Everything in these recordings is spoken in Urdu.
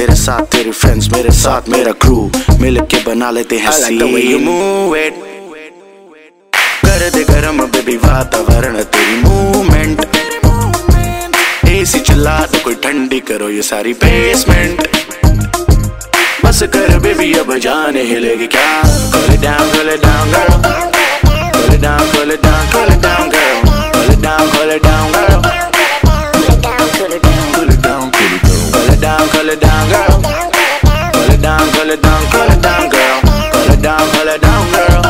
تیرے ساتھ تیری فرینڈز میرے ساتھ میرا کرو مل کے بنا لیتے ہیں سین کر دے گرم بیبی واتاورن تیری موومنٹ اے سی چلا کوئی ٹھنڈی کرو یہ ساری بیسمنٹ بس کر بیبی اب جانے ہلے گی کیا؟ Cool it down, cool it down, girl down, call it down, girl. Call it down, call it down, call it down, girl. Call it down, call it down, girl.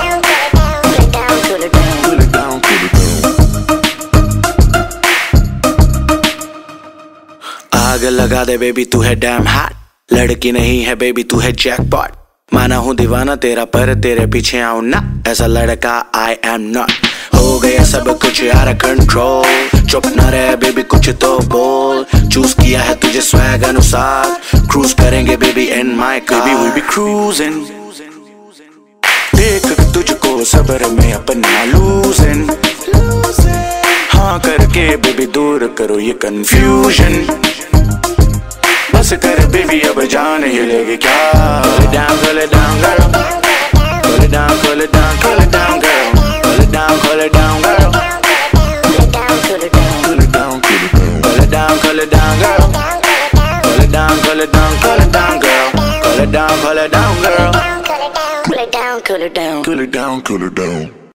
آگ لگا دے بیبی تو ہے ڈیم ہاٹ لڑکی نہیں ہے بیبی تو ہے جیک پاٹ مانا ہوں دیوانہ تیرا پر تیرے پیچھے آؤں نہ ایسا لڑکا آئی ایم ناٹ ہو گیا سب کچھ یار کنٹرول چپ نہ رہے بیبی کچھ تو بول۔ چوز کیا ہے تجھے سویگ انوسار کروز کریں گے baby in my baby will be کروزن دیکھ تجھ کو صبر میں اپنا لوزن ہاں کر کے بیبی دور کرو یہ کنفیوژن بس کر بیبی اب جان ہلے گی کیا۔ It down, cool it down, cool it down, girl Cool it down, cool it down, girl Cool it down, cool it down. Cool it down, Cool it down.